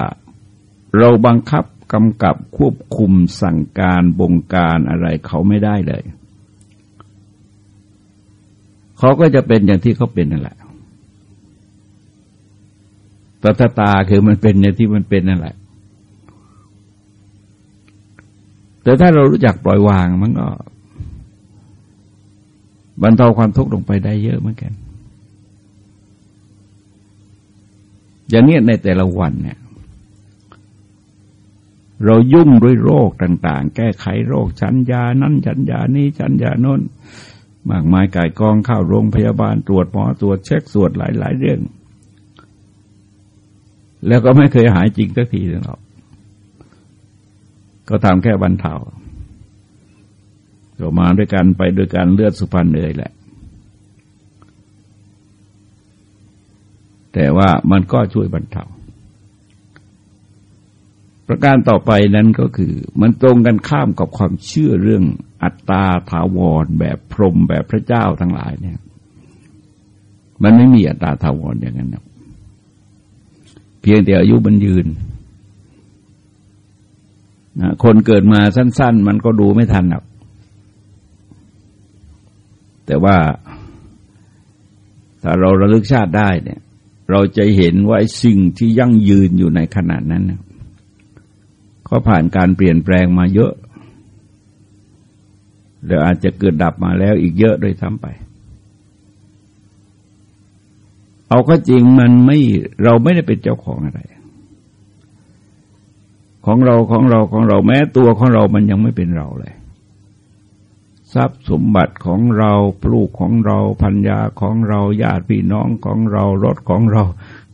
เราบังคับ กำกับควบคุมสั่งการบงการอะไรเขาไม่ได้เลย เขาก็จะเป็นอย่างที่เขาเป็นนั่นแหละตัตตาคือมันเป็นอย่างที่มันเป็นนั่นแหละ แต่ถ้าเรารู้จักปล่อยวางมันก็บรรเทาความทุกข์ลงไปได้เยอะเหมือนกัน อย่างนี้ในแต่ละวันเนี่ย เรายุ่งด้วยโรคต่าง ๆ แก้ไขโรคชันยานั้นชันยานี้ชันยาโน้น มากมายกายกองเข้าโรงพยาบาลตรวจหมอตรวจเช็คสวดหลาย ๆ เรื่อง แล้วก็ไม่เคยหายจริงสักทีหรอกก็ทำแค่บรรเทาก็มาด้วยกันไปด้วยกันเลือดสุพรรณเลยแหละ แต่ว่ามันก็ช่วยบรรเทา ประการต่อไปนั้นก็คือ มันตรงกันข้ามกับความเชื่อเรื่องอัตตาถาวร แบบพรหมแบบพระเจ้าทั้งหลายเนี่ย มันไม่มีอัตตาถาวรอย่างนั้นนะเพียงแต่อายุมันยืนนะคนเกิดมาสั้น ๆ มันก็ดูไม่ทันหรอกแต่ว่าถ้าเราระลึกชาติได้เนี่ย เราจะเห็นว่าสิ่งที่ยั่งยืนอยู่ในขณะนั้นเขาผ่านการเปลี่ยนแปลงมาเยอะแล้วอาจจะเกิดดับมาแล้วอีกเยอะโดยทั้งไป เอาก็จริงมันไม่เราไม่ได้เป็นเจ้าของอะไร ของเราของเราของเราแม้ตัวของเรามันยังไม่เป็นเราเลย ทรัพย์สมบัติของเราลูกของเราพัญญาของเราญาติพี่น้องของเรารถของเรา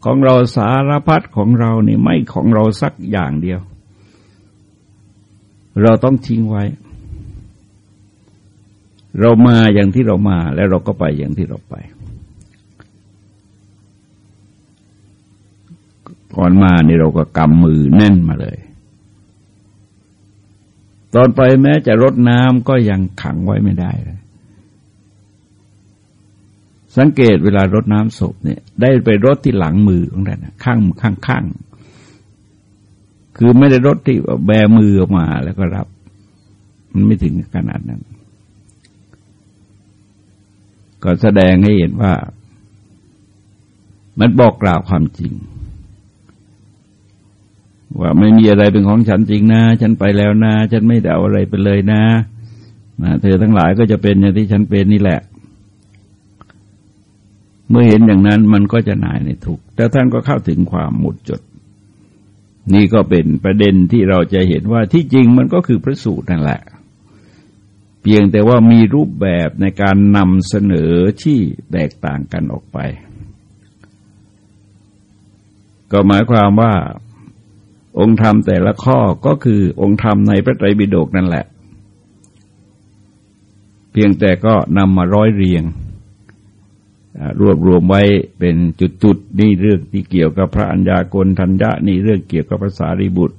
ของเราสารพัดของเรานี่ไม่ของเราสักอย่างเดียว เราต้องทิ้งไว้ เรามาอย่างที่เรามาแล้วเราก็ไปอย่างที่เราไป ก่อนมานี่เราก็กำมือแน่นมาเลย ตอนไปแม้จะรดน้ำก็ยังขังไว้ไม่ได้เลยสังเกตเวลารดน้ำศพเนี่ย ได้ไปรดที่หลังมือของท่านข้างข้างข้าง คือไม่ได้รดที่แบมือออกมาแล้วก็รับ มันไม่ถึงขนาดนั้น ก็แสดงให้เห็นว่า มันบอกกล่าวความจริง ว่าไม่มีอะไรเป็นของฉันจริงนะ ฉันไปแล้วนะ ฉันไม่ได้เอาอะไรไปเลยนะนะเธอทั้งหลายก็จะเป็นอย่างที่ฉันเป็นนี่แหละ เมื่อเห็นอย่างนั้นมันก็จะหน่ายในทุกแต่ท่านก็เข้าถึงความหมดจด นี่ก็เป็นประเด็นที่เราจะเห็นว่าที่จริงมันก็คือพระสูตรนั่นแหละ เพียงแต่ว่ามีรูปแบบในการนำเสนอที่แตกต่างกันออกไป ก็หมายความว่า องค์ธรรมแต่ละข้อก็คือองค์ธรรมในพระไตรปิฎกนั่นแหละ เพียงแต่ก็นำมาร้อยเรียง รวบรวมไว้เป็นจุดๆนี่เรื่องที่เกี่ยวกับพระัญญากลทัญญะนี่เรื่องเกี่ยวกับภาษาริบุตร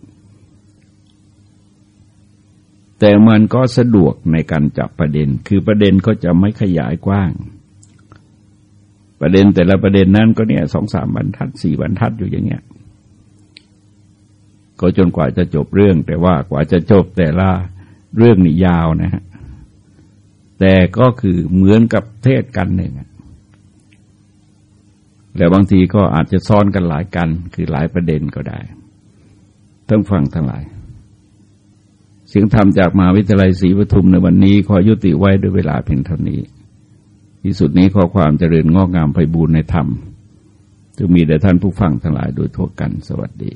แต่มันก็สะดวกในการจับประเด็น คือประเด็นก็จะไม่ขยายกว้าง ประเด็นแต่ละประเด็นนั้นก็เนี่ยสองสามบรรทัดสี่บรรทัดอยู่อย่างเงี้ยก็จนกว่าจะจบเรื่อง แต่ว่ากว่าจะจบแต่ละเรื่องนี่ยาวนะฮะแต่ก็คือเหมือนกับเทศกันหนึ่ง แล้วบางทีก็อาจจะซ้อนกันหลายกัน คือหลายประเด็นก็ได้ทั้งฟังทั้งหลาย เสียงธรรมจากมหาวิทยาลัยศรีปทุมในวันนี้ ขอยุติไว้ด้วยเวลาเพียงเท่านี้ ที่สุดนี้ขอความเจริญงอกงามไปบูรณนธรรมจะมีแด่ท่านผู้ฟังทั้งหลายโดยทั่วกันสวัสดี